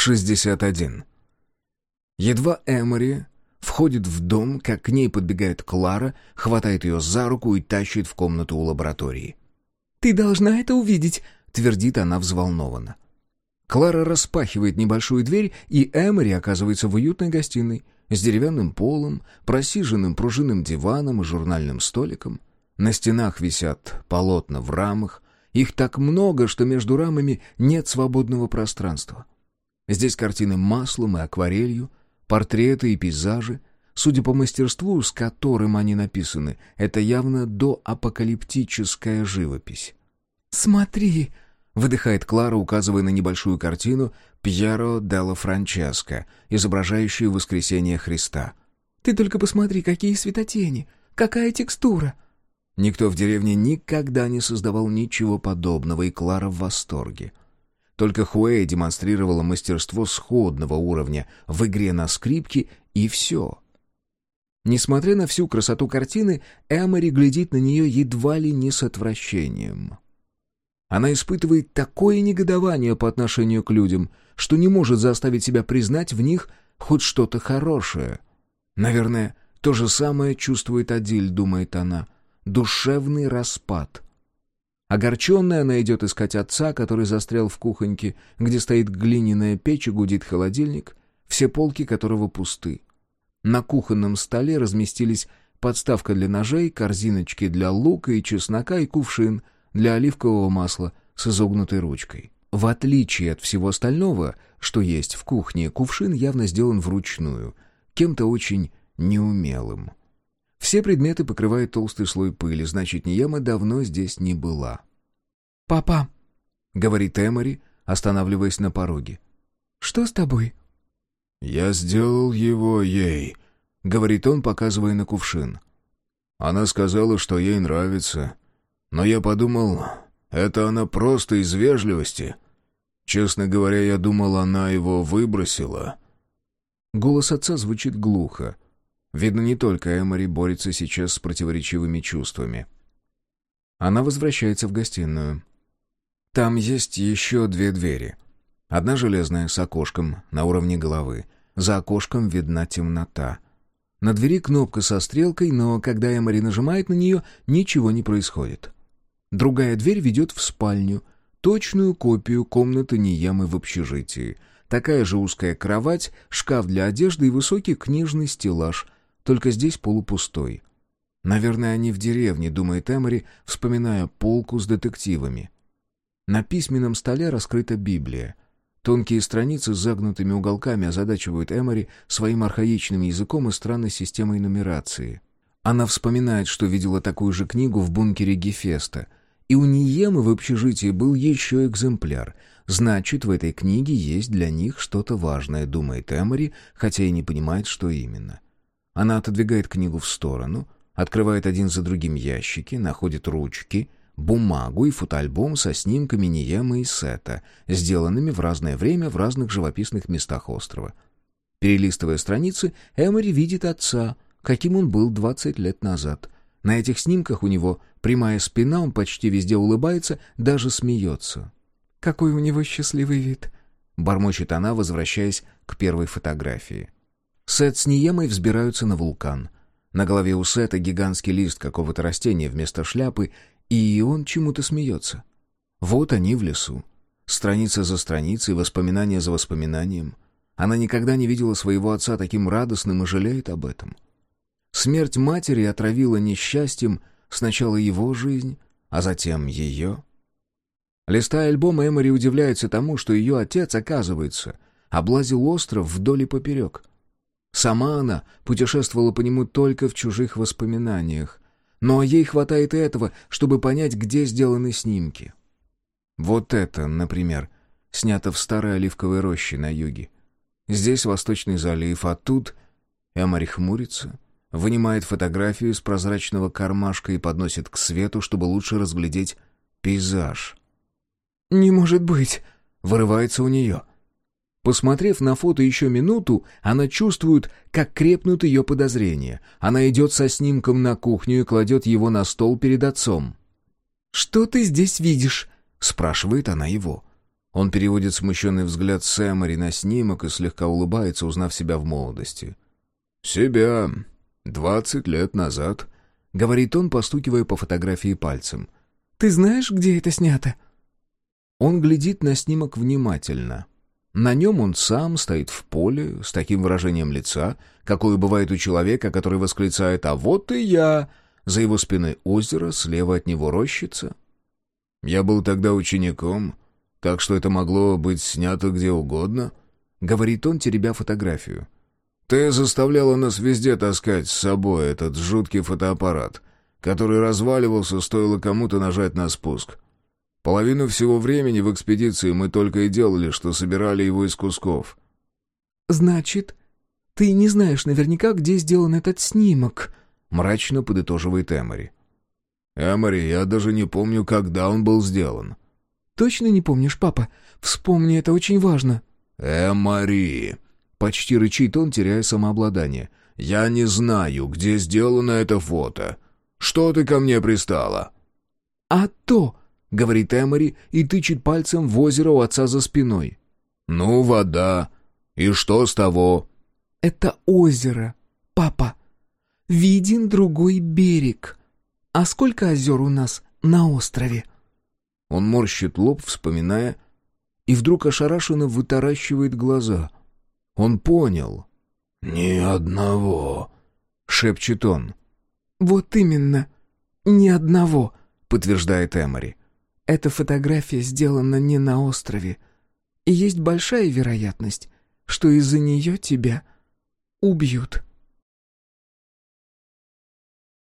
61. Едва Эмори входит в дом, как к ней подбегает Клара, хватает ее за руку и тащит в комнату у лаборатории. «Ты должна это увидеть», — твердит она взволнованно. Клара распахивает небольшую дверь, и Эмори оказывается в уютной гостиной с деревянным полом, просиженным пружинным диваном и журнальным столиком. На стенах висят полотна в рамах, их так много, что между рамами нет свободного пространства. Здесь картины маслом и акварелью, портреты и пейзажи. Судя по мастерству, с которым они написаны, это явно доапокалиптическая живопись. «Смотри!» — выдыхает Клара, указывая на небольшую картину Пьеро делла Франческо, изображающую воскресение Христа. «Ты только посмотри, какие светотени! Какая текстура!» Никто в деревне никогда не создавал ничего подобного, и Клара в восторге. Только Хуэй демонстрировала мастерство сходного уровня в игре на скрипке, и все. Несмотря на всю красоту картины, Эмори глядит на нее едва ли не с отвращением. Она испытывает такое негодование по отношению к людям, что не может заставить себя признать в них хоть что-то хорошее. Наверное, то же самое чувствует Адиль, думает она. Душевный распад — Огорченная она идет искать отца, который застрял в кухоньке, где стоит глиняная печь и гудит холодильник, все полки которого пусты. На кухонном столе разместились подставка для ножей, корзиночки для лука и чеснока и кувшин для оливкового масла с изогнутой ручкой. В отличие от всего остального, что есть в кухне, кувшин явно сделан вручную, кем-то очень неумелым. Все предметы покрывает толстый слой пыли, значит, Нияма давно здесь не была. «Папа», — говорит Эмори, останавливаясь на пороге. «Что с тобой?» «Я сделал его ей», — говорит он, показывая на кувшин. Она сказала, что ей нравится. Но я подумал, это она просто из вежливости. Честно говоря, я думал, она его выбросила. Голос отца звучит глухо. Видно, не только Эмори борется сейчас с противоречивыми чувствами. Она возвращается в гостиную. Там есть еще две двери. Одна железная с окошком на уровне головы. За окошком видна темнота. На двери кнопка со стрелкой, но когда Эмори нажимает на нее, ничего не происходит. Другая дверь ведет в спальню, точную копию комнаты Ниямы в общежитии. Такая же узкая кровать, шкаф для одежды и высокий книжный стеллаж — только здесь полупустой. Наверное, они в деревне, думает Эмори, вспоминая полку с детективами. На письменном столе раскрыта Библия. Тонкие страницы с загнутыми уголками озадачивают Эмори своим архаичным языком и странной системой нумерации. Она вспоминает, что видела такую же книгу в бункере Гефеста. И у Ниемы в общежитии был еще экземпляр. Значит, в этой книге есть для них что-то важное, думает Эмори, хотя и не понимает, что именно. — она отодвигает книгу в сторону, открывает один за другим ящики, находит ручки, бумагу и фотоальбом со снимками Ниемы и Сета, сделанными в разное время в разных живописных местах острова. Перелистывая страницы, Эмори видит отца, каким он был 20 лет назад. На этих снимках у него прямая спина, он почти везде улыбается, даже смеется. «Какой у него счастливый вид!» — бормочет она, возвращаясь к первой фотографии. Сет с Ниемой взбираются на вулкан. На голове у Сета гигантский лист какого-то растения вместо шляпы, и он чему-то смеется. Вот они в лесу. Страница за страницей, воспоминание за воспоминанием. Она никогда не видела своего отца таким радостным и жалеет об этом. Смерть матери отравила несчастьем сначала его жизнь, а затем ее. Листая альбом, Эмори удивляется тому, что ее отец, оказывается, облазил остров вдоль и поперек. Сама она путешествовала по нему только в чужих воспоминаниях. Но ей хватает и этого, чтобы понять, где сделаны снимки. Вот это, например, снято в старой оливковой роще на юге. Здесь Восточный залив, а тут... Эмори хмурится, вынимает фотографию из прозрачного кармашка и подносит к свету, чтобы лучше разглядеть пейзаж. «Не может быть!» — вырывается у нее — Посмотрев на фото еще минуту, она чувствует, как крепнут ее подозрения. Она идет со снимком на кухню и кладет его на стол перед отцом. «Что ты здесь видишь?» — спрашивает она его. Он переводит смущенный взгляд Сэмори на снимок и слегка улыбается, узнав себя в молодости. «Себя. Двадцать лет назад», — говорит он, постукивая по фотографии пальцем. «Ты знаешь, где это снято?» Он глядит на снимок внимательно. На нем он сам стоит в поле с таким выражением лица, какое бывает у человека, который восклицает «А вот и я!» За его спиной озеро, слева от него рощица. «Я был тогда учеником, так что это могло быть снято где угодно», — говорит он, теребя фотографию. «Ты заставляла нас везде таскать с собой этот жуткий фотоаппарат, который разваливался, стоило кому-то нажать на спуск. Половину всего времени в экспедиции мы только и делали, что собирали его из кусков». «Значит, ты не знаешь наверняка, где сделан этот снимок», — мрачно подытоживает Эмори. «Эмори, я даже не помню, когда он был сделан». «Точно не помнишь, папа? Вспомни, это очень важно». «Эмори!» — почти рычит он, теряя самообладание. «Я не знаю, где сделано это фото. Что ты ко мне пристала?» «А то!» — говорит Эмори и тычет пальцем в озеро у отца за спиной. «Ну, вода. И что с того?» «Это озеро, папа. Виден другой берег. А сколько озер у нас на острове?» Он морщит лоб, вспоминая, и вдруг ошарашенно вытаращивает глаза. Он понял. «Ни одного», — шепчет он. «Вот именно, ни одного», — подтверждает Эмори. «Эта фотография сделана не на острове, и есть большая вероятность, что из-за нее тебя убьют».